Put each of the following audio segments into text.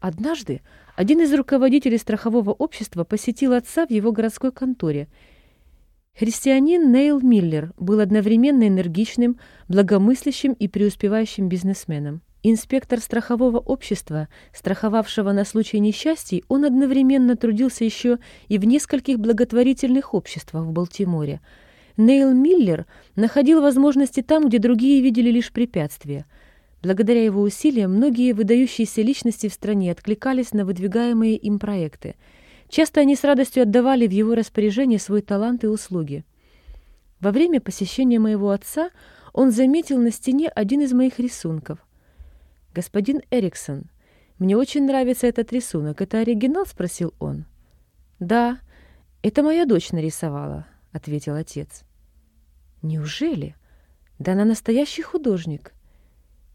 Однажды один из руководителей страхового общества посетил отца в его городской конторе. Христианин Нейл Миллер был одновременно энергичным, благомыслящим и преуспевающим бизнесменом. Инспектор страхового общества, страховавшего на случай несчастий, он одновременно трудился еще и в нескольких благотворительных обществах в Балтиморе. Нейл Миллер находил возможности там, где другие видели лишь препятствия. Благодаря его усилиям многие выдающиеся личности в стране откликались на выдвигаемые им проекты. Часто они с радостью отдавали в его распоряжение свой талант и услуги. Во время посещения моего отца он заметил на стене один из моих рисунков – «Господин Эриксон, мне очень нравится этот рисунок. Это оригинал?» — спросил он. «Да, это моя дочь нарисовала», — ответил отец. «Неужели? Да она настоящий художник.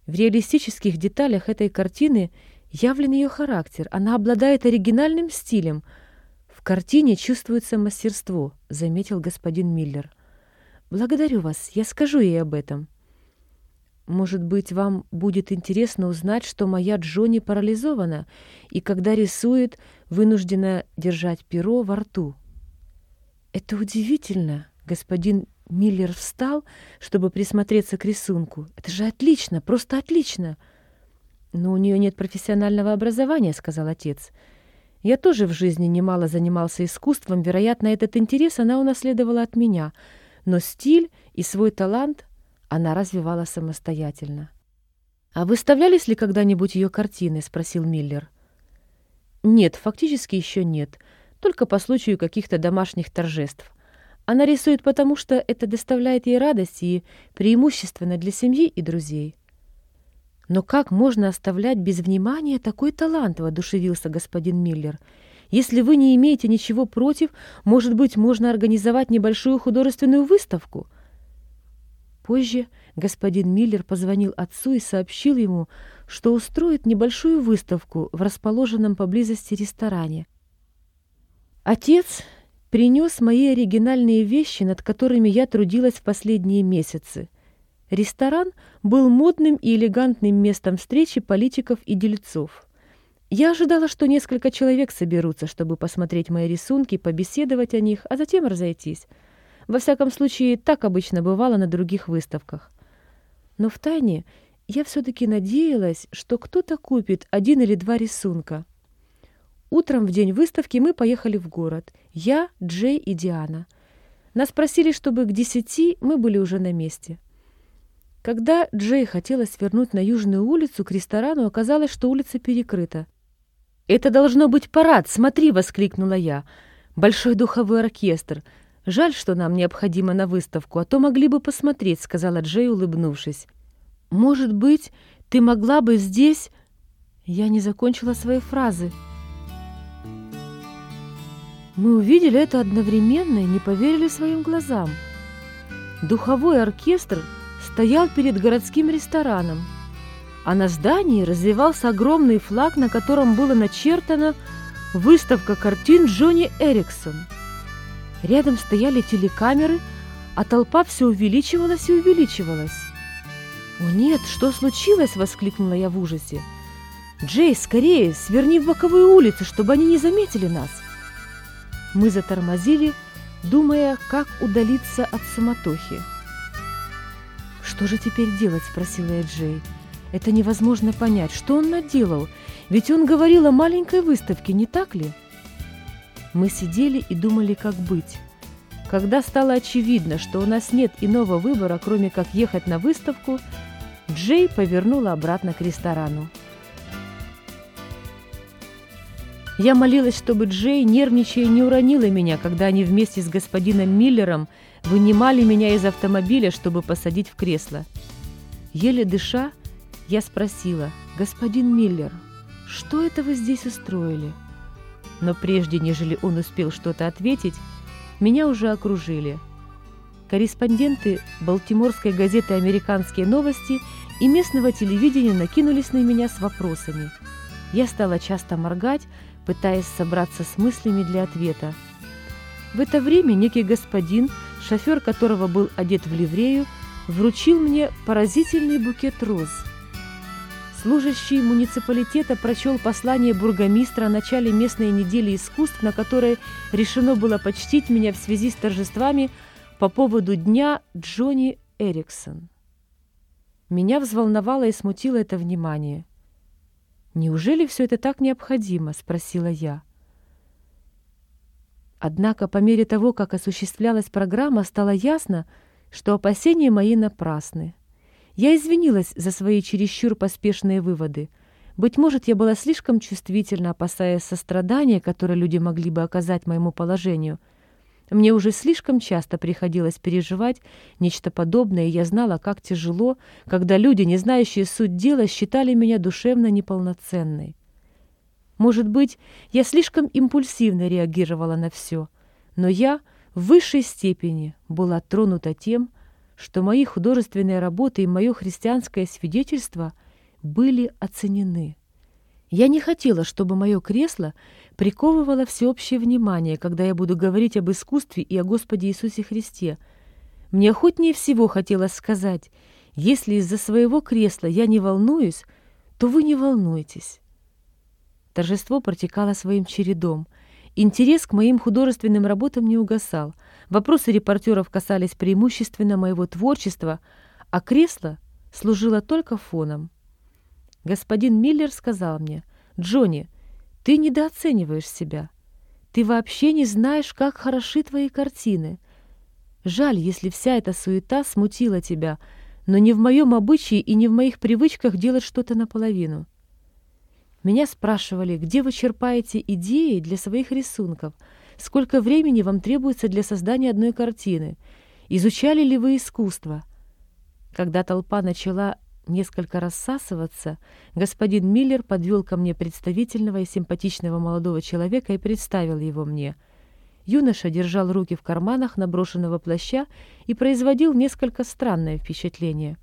В реалистических деталях этой картины явлен ее характер. Она обладает оригинальным стилем. В картине чувствуется мастерство», — заметил господин Миллер. «Благодарю вас. Я скажу ей об этом». Может быть, вам будет интересно узнать, что моя Джонни парализована и, когда рисует, вынуждена держать перо во рту. Это удивительно. Господин Миллер встал, чтобы присмотреться к рисунку. Это же отлично, просто отлично. Но у нее нет профессионального образования, сказал отец. Я тоже в жизни немало занимался искусством, вероятно, этот интерес она унаследовала от меня. Но стиль и свой талант она развивала самостоятельно. «А выставлялись ли когда-нибудь ее картины?» — спросил Миллер. «Нет, фактически еще нет, только по случаю каких-то домашних торжеств. Она рисует потому, что это доставляет ей радость и преимущественно для семьи и друзей». «Но как можно оставлять без внимания такой талант?» — воодушевился господин Миллер. «Если вы не имеете ничего против, может быть, можно организовать небольшую художественную выставку?» Позже господин Миллер позвонил отцу и сообщил ему, что устроит небольшую выставку в расположенном поблизости ресторане. Отец принес мои оригинальные вещи, над которыми я трудилась в последние месяцы. Ресторан был модным и элегантным местом встречи политиков и дельцов. Я ожидала, что несколько человек соберутся, чтобы посмотреть мои рисунки, побеседовать о них, а затем разойтись. Во всяком случае, так обычно бывало на других выставках. Но втайне я все-таки надеялась, что кто-то купит один или два рисунка. Утром в день выставки мы поехали в город. Я, Джей и Диана. Нас просили, чтобы к десяти мы были уже на месте. Когда Джей хотела свернуть на Южную улицу к ресторану, оказалось, что улица перекрыта. «Это должно быть парад! Смотри!» — воскликнула я. «Большой духовой оркестр! «Жаль, что нам необходимо на выставку, а то могли бы посмотреть», — сказала Джей, улыбнувшись. «Может быть, ты могла бы здесь...» Я не закончила своей фразы. Мы увидели это одновременно и не поверили своим глазам. Духовой оркестр стоял перед городским рестораном, а на здании развивался огромный флаг, на котором было начертано «Выставка картин Джонни Эриксон». Рядом стояли телекамеры, а толпа все увеличивалась и увеличивалась. «О нет, что случилось?» — воскликнула я в ужасе. «Джей, скорее, сверни в боковую улицу, чтобы они не заметили нас!» Мы затормозили, думая, как удалиться от суматохи. «Что же теперь делать?» — спросила я Джей. «Это невозможно понять. Что он наделал? Ведь он говорил о маленькой выставке, не так ли?» Мы сидели и думали, как быть. Когда стало очевидно, что у нас нет иного выбора, кроме как ехать на выставку, Джей повернула обратно к ресторану. Я молилась, чтобы Джей, нервничая, не уронила меня, когда они вместе с господином Миллером вынимали меня из автомобиля, чтобы посадить в кресло. Еле дыша, я спросила, «Господин Миллер, что это вы здесь устроили?» Но прежде, нежели он успел что-то ответить, меня уже окружили. Корреспонденты Балтиморской газеты «Американские новости» и местного телевидения накинулись на меня с вопросами. Я стала часто моргать, пытаясь собраться с мыслями для ответа. В это время некий господин, шофер которого был одет в ливрею, вручил мне поразительный букет роз. Служащий муниципалитета прочел послание бургомистра о начале местной недели искусств, на которой решено было почтить меня в связи с торжествами по поводу дня Джонни Эриксон. Меня взволновало и смутило это внимание. «Неужели все это так необходимо?» — спросила я. Однако по мере того, как осуществлялась программа, стало ясно, что опасения мои напрасны. Я извинилась за свои чересчур поспешные выводы. Быть может, я была слишком чувствительна, опасаясь сострадания, которое люди могли бы оказать моему положению. Мне уже слишком часто приходилось переживать нечто подобное, и я знала, как тяжело, когда люди, не знающие суть дела, считали меня душевно неполноценной. Может быть, я слишком импульсивно реагировала на все, но я в высшей степени была тронута тем, что мои художественные работы и мое христианское свидетельство были оценены. Я не хотела, чтобы мое кресло приковывало всеобщее внимание, когда я буду говорить об искусстве и о Господе Иисусе Христе. Мне охотнее всего хотелось сказать, если из-за своего кресла я не волнуюсь, то вы не волнуйтесь. Торжество протекало своим чередом. Интерес к моим художественным работам не угасал. Вопросы репортеров касались преимущественно моего творчества, а кресло служило только фоном. Господин Миллер сказал мне, «Джонни, ты недооцениваешь себя. Ты вообще не знаешь, как хороши твои картины. Жаль, если вся эта суета смутила тебя, но не в моем обычае и не в моих привычках делать что-то наполовину. Меня спрашивали, где вы черпаете идеи для своих рисунков, сколько времени вам требуется для создания одной картины, изучали ли вы искусство. Когда толпа начала несколько рассасываться, господин Миллер подвел ко мне представительного и симпатичного молодого человека и представил его мне. Юноша держал руки в карманах наброшенного плаща и производил несколько странное впечатление.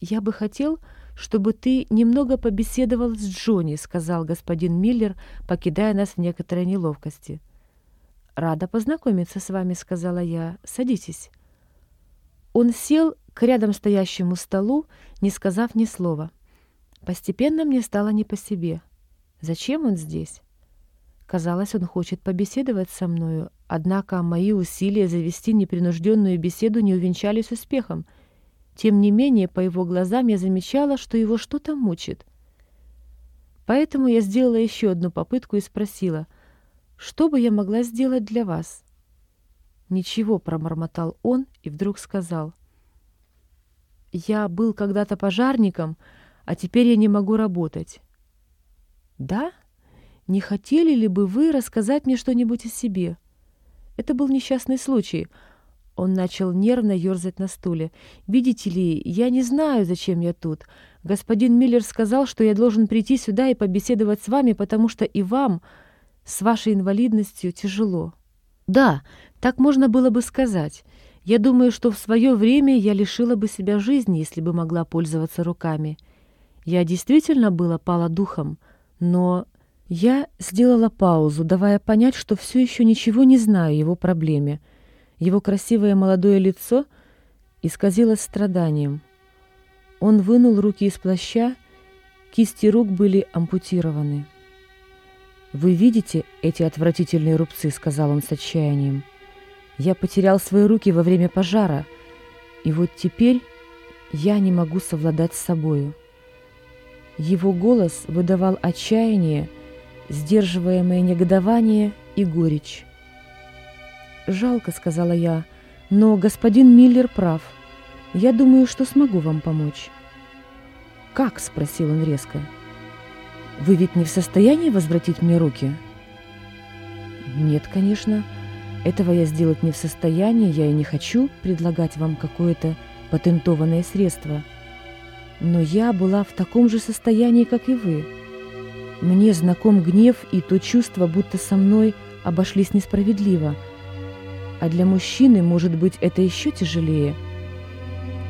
«Я бы хотел, чтобы ты немного побеседовал с Джонни», — сказал господин Миллер, покидая нас в некоторой неловкости. «Рада познакомиться с вами», — сказала я. «Садитесь». Он сел к рядом стоящему столу, не сказав ни слова. Постепенно мне стало не по себе. Зачем он здесь? Казалось, он хочет побеседовать со мною, однако мои усилия завести непринужденную беседу не увенчались успехом — тем не менее, по его глазам я замечала, что его что-то мучит. Поэтому я сделала еще одну попытку и спросила, что бы я могла сделать для вас? Ничего, промормотал он и вдруг сказал. Я был когда-то пожарником, а теперь я не могу работать. Да? Не хотели ли бы вы рассказать мне что-нибудь о себе? Это был несчастный случай — он начал нервно ерзать на стуле. «Видите ли, я не знаю, зачем я тут. Господин Миллер сказал, что я должен прийти сюда и побеседовать с вами, потому что и вам с вашей инвалидностью тяжело». «Да, так можно было бы сказать. Я думаю, что в свое время я лишила бы себя жизни, если бы могла пользоваться руками. Я действительно была пала духом, но...» Я сделала паузу, давая понять, что все еще ничего не знаю его проблеме. Его красивое молодое лицо исказилось страданием. Он вынул руки из плаща, кисти рук были ампутированы. «Вы видите эти отвратительные рубцы?» — сказал он с отчаянием. «Я потерял свои руки во время пожара, и вот теперь я не могу совладать с собою». Его голос выдавал отчаяние, сдерживаемое негодование и горечь. «Жалко», — сказала я, — «но господин Миллер прав. Я думаю, что смогу вам помочь». «Как?» — спросил он резко. «Вы ведь не в состоянии возвратить мне руки?» «Нет, конечно. Этого я сделать не в состоянии, я и не хочу предлагать вам какое-то патентованное средство. Но я была в таком же состоянии, как и вы. Мне знаком гнев и то чувство, будто со мной обошлись несправедливо — а для мужчины, может быть, это еще тяжелее.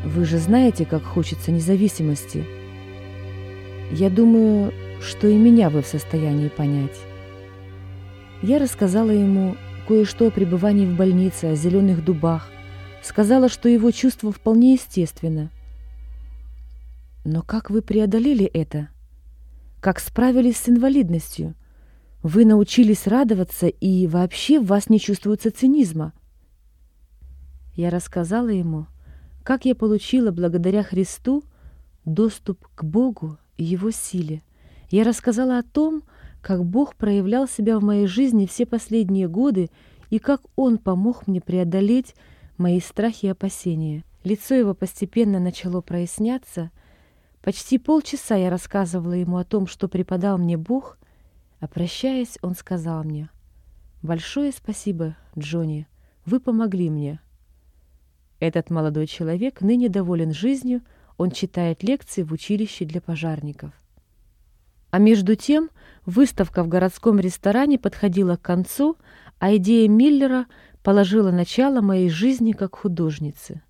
Вы же знаете, как хочется независимости. Я думаю, что и меня вы в состоянии понять. Я рассказала ему кое-что о пребывании в больнице, о зеленых дубах, сказала, что его чувство вполне естественно. Но как вы преодолели это? Как справились с инвалидностью? Вы научились радоваться, и вообще в вас не чувствуется цинизма. Я рассказала ему, как я получила благодаря Христу доступ к Богу и Его силе. Я рассказала о том, как Бог проявлял себя в моей жизни все последние годы и как Он помог мне преодолеть мои страхи и опасения. Лицо его постепенно начало проясняться. Почти полчаса я рассказывала ему о том, что преподал мне Бог, а прощаясь, он сказал мне, «Большое спасибо, Джонни, вы помогли мне». Этот молодой человек ныне доволен жизнью, он читает лекции в училище для пожарников. А между тем выставка в городском ресторане подходила к концу, а идея Миллера положила начало моей жизни как художницы.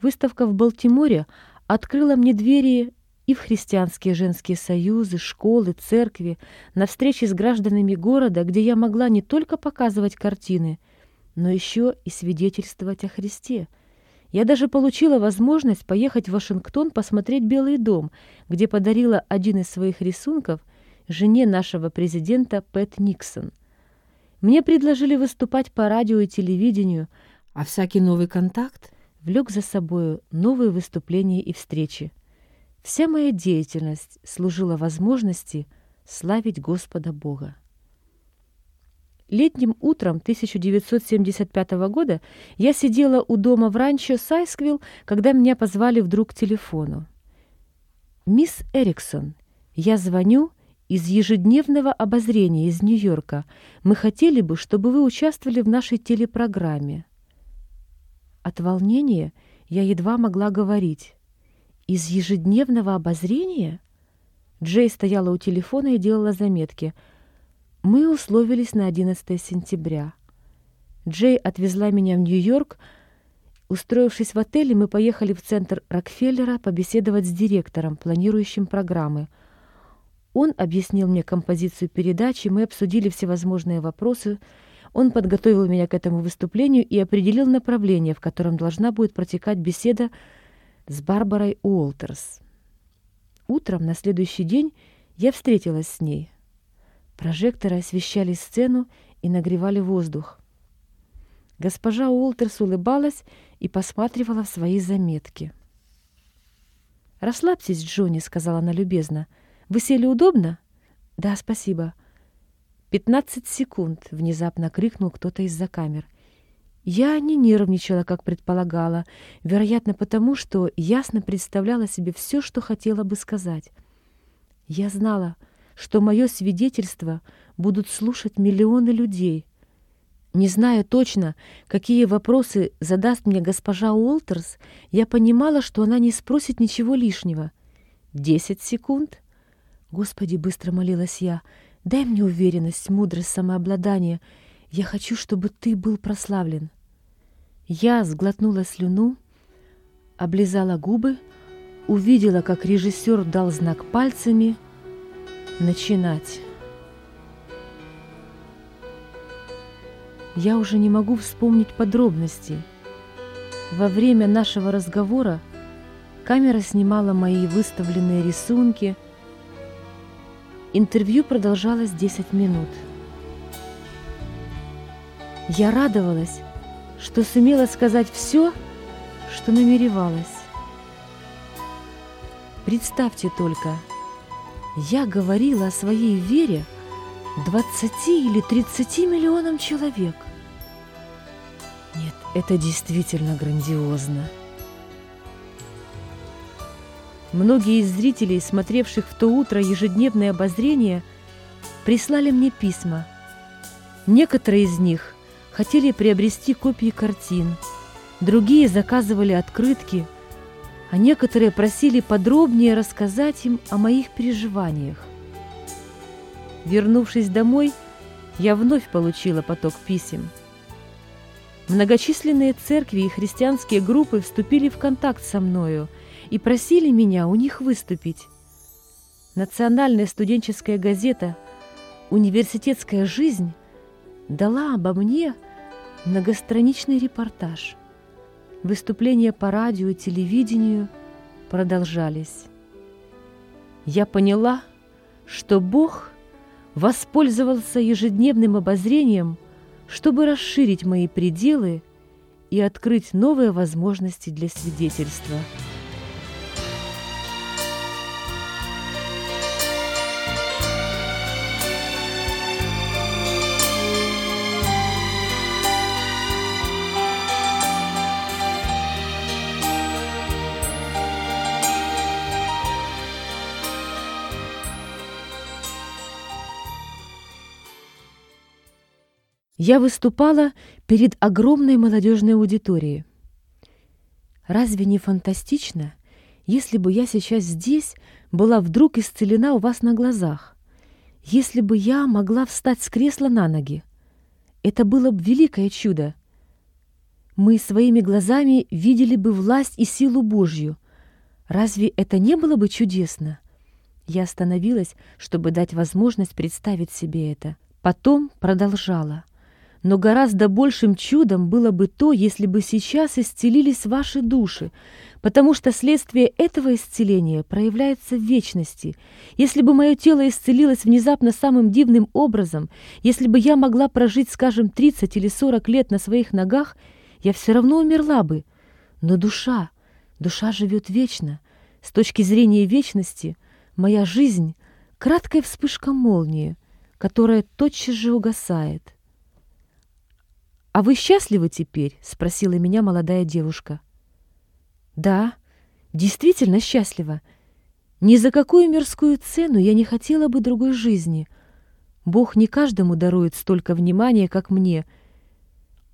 Выставка в Балтиморе открыла мне двери и в христианские женские союзы, школы, церкви, на встречи с гражданами города, где я могла не только показывать картины, но еще и свидетельствовать о Христе – я даже получила возможность поехать в Вашингтон посмотреть Белый дом, где подарила один из своих рисунков жене нашего президента Пэт Никсон. Мне предложили выступать по радио и телевидению, а всякий новый контакт влек за собою новые выступления и встречи. Вся моя деятельность служила возможности славить Господа Бога. Летним утром 1975 года я сидела у дома в ранчо Сайсквилл, когда меня позвали вдруг к телефону. «Мисс Эриксон, я звоню из ежедневного обозрения из Нью-Йорка. Мы хотели бы, чтобы вы участвовали в нашей телепрограмме». От волнения я едва могла говорить. «Из ежедневного обозрения?» Джей стояла у телефона и делала заметки – мы условились на 11 сентября. Джей отвезла меня в Нью-Йорк. Устроившись в отеле, мы поехали в центр Рокфеллера побеседовать с директором, планирующим программы. Он объяснил мне композицию передачи, мы обсудили всевозможные вопросы. Он подготовил меня к этому выступлению и определил направление, в котором должна будет протекать беседа с Барбарой Уолтерс. Утром на следующий день я встретилась с ней. Прожекторы освещали сцену и нагревали воздух. Госпожа Уолтерс улыбалась и посматривала в свои заметки. «Расслабьтесь, Джонни», — сказала она любезно. «Вы сели удобно?» «Да, спасибо». «Пятнадцать секунд», — внезапно крикнул кто-то из-за камер. Я не нервничала, как предполагала, вероятно, потому что ясно представляла себе все, что хотела бы сказать. Я знала, мое свидетельство будут слушать миллионы людей. Не зная точно, какие вопросы задаст мне госпожа Уолтерс, я понимала, что она не спросит ничего лишнего. Десять секунд? Господи, быстро молилась я, дай мне уверенность, мудрость, самообладание. Я хочу, чтобы ты был прославлен. Я сглотнула слюну, облизала губы, увидела, как режиссер дал знак пальцами — начинать. Я уже не могу вспомнить подробности. Во время нашего разговора камера снимала мои выставленные рисунки. Интервью продолжалось 10 минут. Я радовалась, что сумела сказать все, что намеревалась. Представьте только – я говорила о своей вере 20 или 30 миллионам человек. Нет, это действительно грандиозно. Многие из зрителей, смотревших в то утро ежедневное обозрение, прислали мне письма. Некоторые из них хотели приобрести копии картин, другие заказывали открытки – а некоторые просили подробнее рассказать им о моих переживаниях. Вернувшись домой, я вновь получила поток писем. Многочисленные церкви и христианские группы вступили в контакт со мною и просили меня у них выступить. Национальная студенческая газета «Университетская жизнь» дала обо мне многостраничный репортаж – Выступления по радио и телевидению продолжались. Я поняла, что Бог воспользовался ежедневным обозрением, чтобы расширить мои пределы и открыть новые возможности для свидетельства. Я выступала перед огромной молодежной аудиторией. Разве не фантастично, если бы я сейчас здесь была вдруг исцелена у вас на глазах? Если бы я могла встать с кресла на ноги? Это было бы великое чудо. Мы своими глазами видели бы власть и силу Божью. Разве это не было бы чудесно? Я остановилась, чтобы дать возможность представить себе это. Потом продолжала. Но гораздо большим чудом было бы то, если бы сейчас исцелились ваши души, потому что следствие этого исцеления проявляется в вечности. Если бы мое тело исцелилось внезапно самым дивным образом, если бы я могла прожить, скажем, 30 или 40 лет на своих ногах, я все равно умерла бы. Но душа, душа живет вечно. С точки зрения вечности, моя жизнь — краткая вспышка молнии, которая тотчас же угасает. «А вы счастливы теперь?» — спросила меня молодая девушка. «Да, действительно счастлива. Ни за какую мирскую цену я не хотела бы другой жизни. Бог не каждому дарует столько внимания, как мне.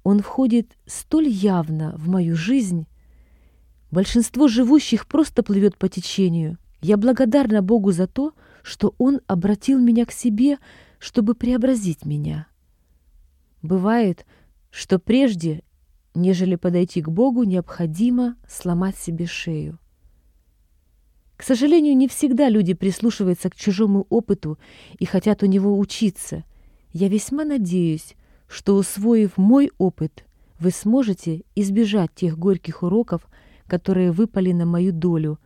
Он входит столь явно в мою жизнь. Большинство живущих просто плывет по течению. Я благодарна Богу за то, что Он обратил меня к себе, чтобы преобразить меня. Бывает, что прежде, нежели подойти к Богу, необходимо сломать себе шею. К сожалению, не всегда люди прислушиваются к чужому опыту и хотят у него учиться. Я весьма надеюсь, что, усвоив мой опыт, вы сможете избежать тех горьких уроков, которые выпали на мою долю,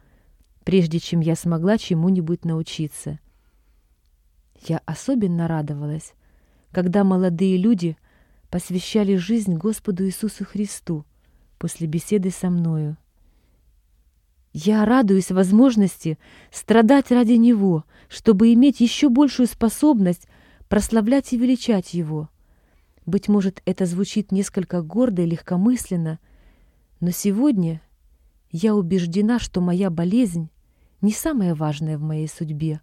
прежде чем я смогла чему-нибудь научиться. Я особенно радовалась, когда молодые люди посвящали жизнь Господу Иисусу Христу после беседы со мною. Я радуюсь возможности страдать ради Него, чтобы иметь еще большую способность прославлять и величать Его. Быть может, это звучит несколько гордо и легкомысленно, но сегодня я убеждена, что моя болезнь не самое важное в моей судьбе.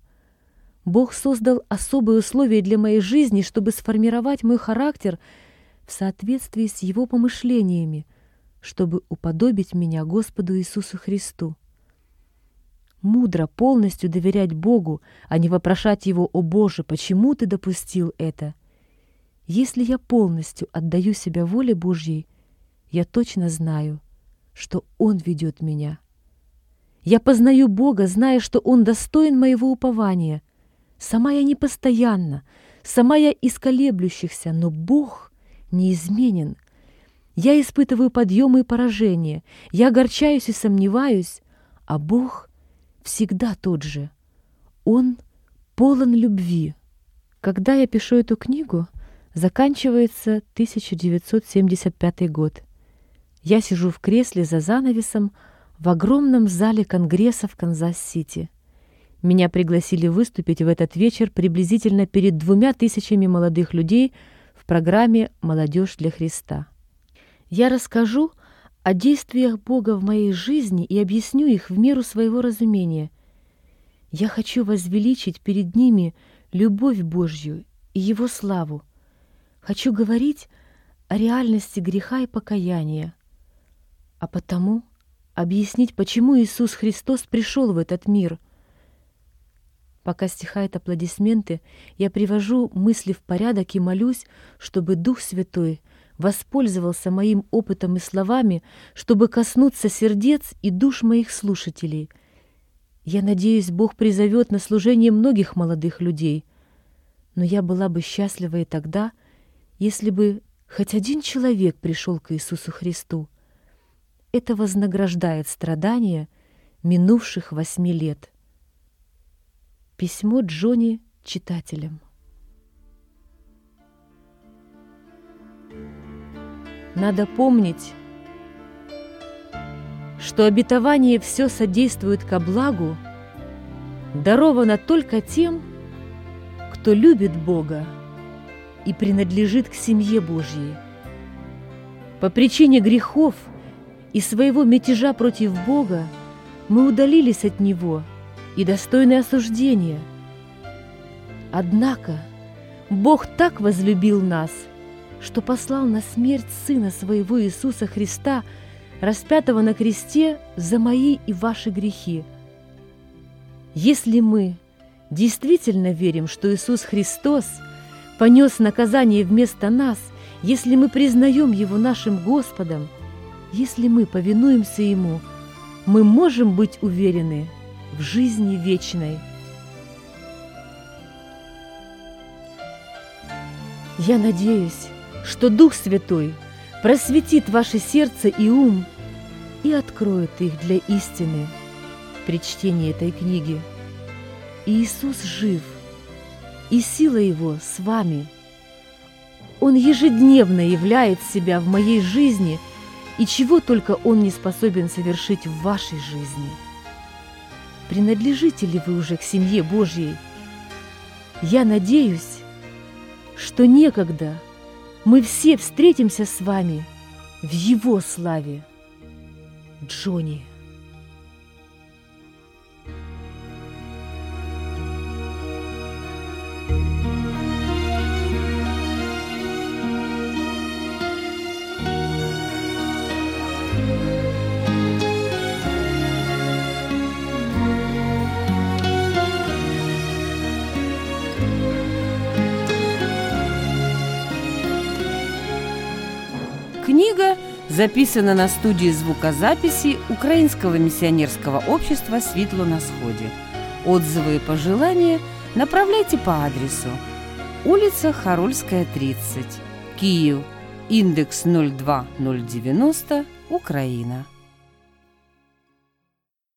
Бог создал особые условия для моей жизни, чтобы сформировать мой характер — в соответствии с Его помышлениями, чтобы уподобить меня Господу Иисусу Христу. Мудро полностью доверять Богу, а не вопрошать Его «О Боже, почему Ты допустил это?» Если я полностью отдаю себя воле Божьей, я точно знаю, что Он ведет меня. Я познаю Бога, зная, что Он достоин моего упования. Сама я непостоянна, сама я исколеблющихся, но Бог неизменен. Я испытываю подъемы и поражения, я огорчаюсь и сомневаюсь, а Бог всегда тот же. Он полон любви. Когда я пишу эту книгу, заканчивается 1975 год. Я сижу в кресле за занавесом в огромном зале Конгресса в Канзас-Сити. Меня пригласили выступить в этот вечер приблизительно перед двумя тысячами молодых людей – в программе «Молодежь для Христа». Я расскажу о действиях Бога в моей жизни и объясню их в меру своего разумения. Я хочу возвеличить перед ними любовь Божью и Его славу. Хочу говорить о реальности греха и покаяния, а потому объяснить, почему Иисус Христос пришел в этот мир – Пока стихают аплодисменты, я привожу мысли в порядок и молюсь, чтобы Дух Святой воспользовался моим опытом и словами, чтобы коснуться сердец и душ моих слушателей. Я надеюсь, Бог призовет на служение многих молодых людей. Но я была бы счастлива и тогда, если бы хоть один человек пришел к Иисусу Христу. Это вознаграждает страдания, минувших восьми лет. Письмо Джонни читателям. Надо помнить, что обетование все содействует ко благу, даровано только тем, кто любит Бога и принадлежит к семье Божьей. По причине грехов и своего мятежа против Бога мы удалились от Него и достойны осуждения. Однако Бог так возлюбил нас – что послал на смерть Сына Своего Иисуса Христа, распятого на кресте за мои и ваши грехи. Если мы действительно верим, что Иисус Христос понес наказание вместо нас, если мы признаем Его нашим Господом, если мы повинуемся Ему, мы можем быть уверены в жизни вечной. Я надеюсь, что Дух Святой просветит ваше сердце и ум и откроет их для истины при чтении этой книги. Иисус жив, и сила Его с вами. Он ежедневно являет себя в моей жизни, и чего только Он не способен совершить в вашей жизни. Принадлежите ли вы уже к семье Божьей? Я надеюсь, что некогда – мы все встретимся с вами в Его славе. Джонни. Книга записана на студии звукозаписи Украинского миссионерского общества «Светло на сходе». Отзывы и пожелания направляйте по адресу улица Харольская, 30, Киев, индекс 02090, Украина.